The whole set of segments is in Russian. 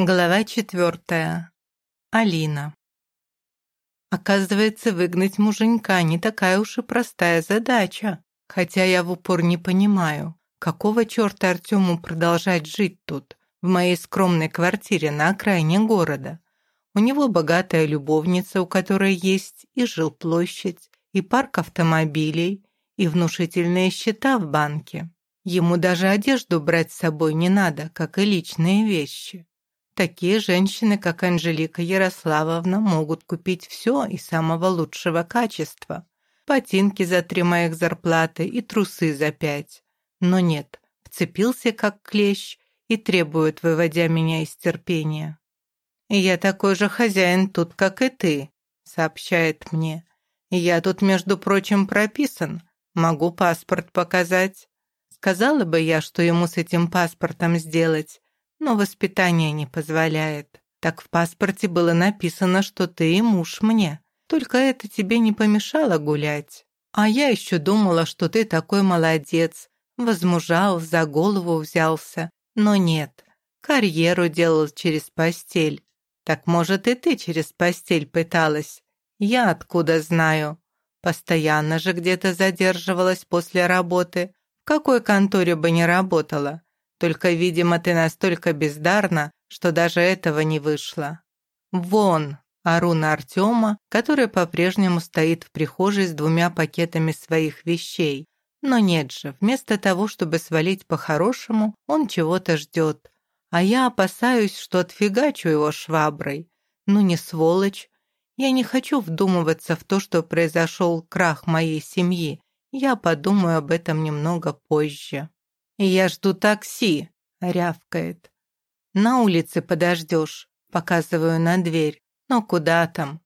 Глава четвертая. Алина. Оказывается, выгнать муженька не такая уж и простая задача, хотя я в упор не понимаю, какого черта Артему продолжать жить тут, в моей скромной квартире на окраине города. У него богатая любовница, у которой есть и жилплощадь, и парк автомобилей, и внушительные счета в банке. Ему даже одежду брать с собой не надо, как и личные вещи. Такие женщины, как Анжелика Ярославовна, могут купить все и самого лучшего качества. Ботинки за три моих зарплаты и трусы за пять. Но нет, вцепился как клещ и требует, выводя меня из терпения. «Я такой же хозяин тут, как и ты», — сообщает мне. «Я тут, между прочим, прописан. Могу паспорт показать». Сказала бы я, что ему с этим паспортом сделать, но воспитание не позволяет. Так в паспорте было написано, что ты и муж мне. Только это тебе не помешало гулять. А я еще думала, что ты такой молодец, возмужал, за голову взялся. Но нет, карьеру делал через постель. Так, может, и ты через постель пыталась? Я откуда знаю? Постоянно же где-то задерживалась после работы. В какой конторе бы не работала? Только, видимо, ты настолько бездарна, что даже этого не вышло. Вон, ору Артема, который по-прежнему стоит в прихожей с двумя пакетами своих вещей. Но нет же, вместо того, чтобы свалить по-хорошему, он чего-то ждет. А я опасаюсь, что отфигачу его шваброй. Ну не сволочь. Я не хочу вдумываться в то, что произошел крах моей семьи. Я подумаю об этом немного позже. «Я жду такси», — рявкает. «На улице подождешь», — показываю на дверь. «Но куда там?»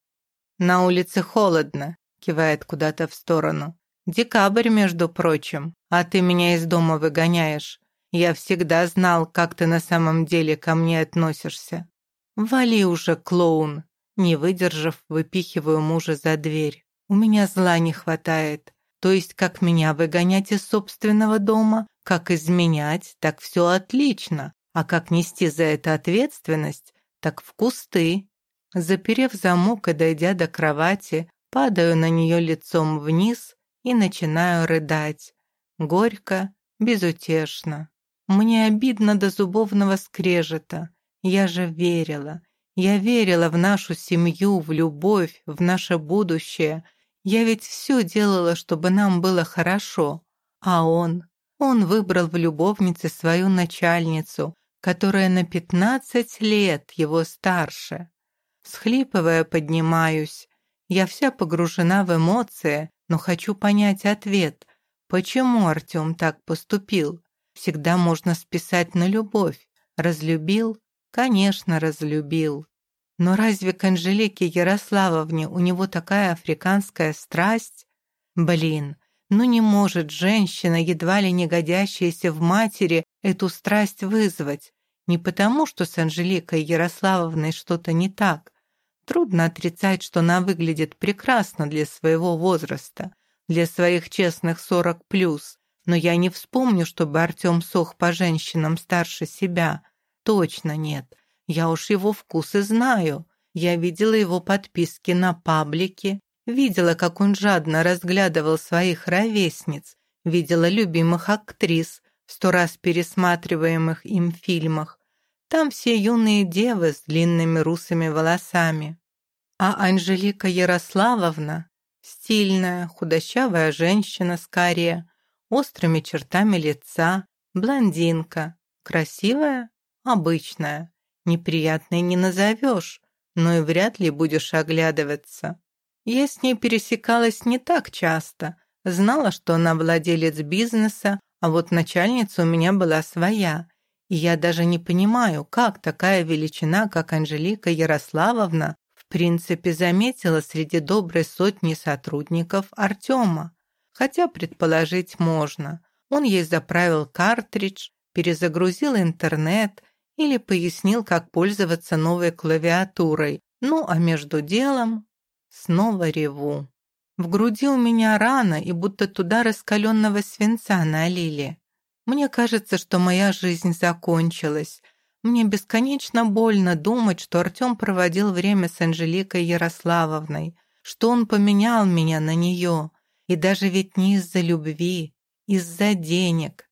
«На улице холодно», — кивает куда-то в сторону. «Декабрь, между прочим, а ты меня из дома выгоняешь. Я всегда знал, как ты на самом деле ко мне относишься». «Вали уже, клоун!» Не выдержав, выпихиваю мужа за дверь. «У меня зла не хватает. То есть, как меня выгонять из собственного дома, как изменять, так все отлично, а как нести за это ответственность, так в кусты. Заперев замок и дойдя до кровати, падаю на нее лицом вниз и начинаю рыдать. Горько, безутешно. Мне обидно до зубовного скрежета. Я же верила. Я верила в нашу семью, в любовь, в наше будущее. Я ведь все делала, чтобы нам было хорошо. А он... Он выбрал в любовнице свою начальницу, которая на пятнадцать лет его старше. Схлипывая, поднимаюсь. Я вся погружена в эмоции, но хочу понять ответ. Почему Артем так поступил? Всегда можно списать на любовь. Разлюбил? Конечно, разлюбил. Но разве к Анжелике Ярославовне у него такая африканская страсть? Блин, ну не может женщина, едва ли не годящаяся в матери, эту страсть вызвать. Не потому, что с Анжеликой Ярославовной что-то не так. Трудно отрицать, что она выглядит прекрасно для своего возраста, для своих честных сорок плюс. Но я не вспомню, чтобы Артем сох по женщинам старше себя. Точно нет. Я уж его вкусы знаю. Я видела его подписки на паблике, Видела, как он жадно разглядывал своих ровесниц, видела любимых актрис в сто раз пересматриваемых им фильмах. Там все юные девы с длинными русыми волосами. А Анжелика Ярославовна – стильная, худощавая женщина с кария, острыми чертами лица, блондинка, красивая, обычная. Неприятной не назовешь, но и вряд ли будешь оглядываться. Я с ней пересекалась не так часто, знала, что она владелец бизнеса, а вот начальница у меня была своя. И я даже не понимаю, как такая величина, как Анжелика Ярославовна, в принципе заметила среди доброй сотни сотрудников Артема. Хотя предположить можно. Он ей заправил картридж, перезагрузил интернет или пояснил, как пользоваться новой клавиатурой. Ну, а между делом Снова реву. В груди у меня рана, и будто туда раскаленного свинца налили. Мне кажется, что моя жизнь закончилась. Мне бесконечно больно думать, что Артем проводил время с Анжеликой Ярославовной, что он поменял меня на нее. И даже ведь не из-за любви, из-за денег.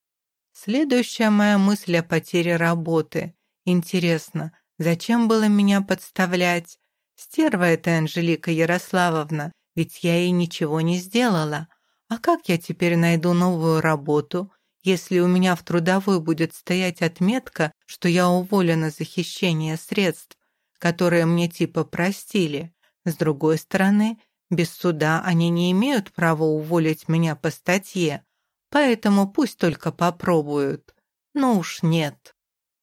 Следующая моя мысль о потере работы. Интересно, зачем было меня подставлять? Стерва эта Анжелика Ярославовна, ведь я ей ничего не сделала. А как я теперь найду новую работу, если у меня в трудовой будет стоять отметка, что я уволена за хищение средств, которые мне типа простили? С другой стороны, без суда они не имеют права уволить меня по статье, поэтому пусть только попробуют. Ну уж нет.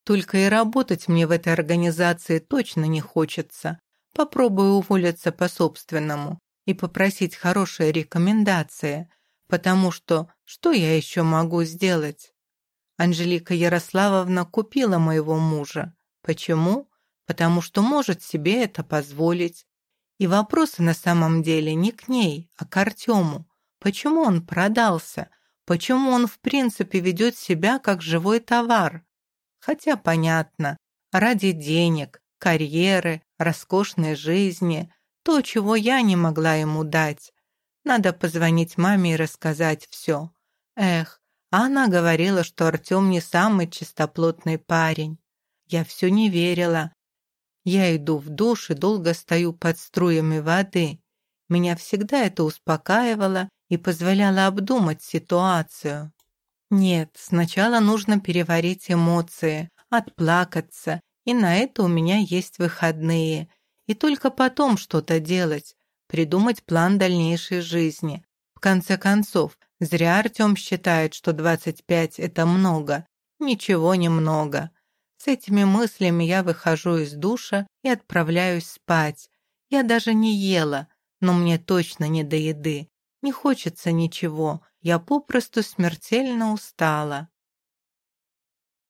Только и работать мне в этой организации точно не хочется. Попробую уволиться по-собственному и попросить хорошие рекомендации, потому что что я еще могу сделать? Анжелика Ярославовна купила моего мужа. Почему? Потому что может себе это позволить. И вопросы на самом деле не к ней, а к Артему. Почему он продался? Почему он в принципе ведет себя как живой товар? Хотя понятно, ради денег, карьеры, роскошной жизни, то, чего я не могла ему дать. Надо позвонить маме и рассказать все. Эх, а она говорила, что Артем не самый чистоплотный парень. Я все не верила, я иду в душ и долго стою под струями воды. Меня всегда это успокаивало и позволяло обдумать ситуацию. Нет, сначала нужно переварить эмоции, отплакаться, и на это у меня есть выходные. И только потом что-то делать, придумать план дальнейшей жизни. В конце концов, зря Артем считает, что 25 – это много. Ничего не много. С этими мыслями я выхожу из душа и отправляюсь спать. Я даже не ела, но мне точно не до еды. Не хочется ничего, я попросту смертельно устала.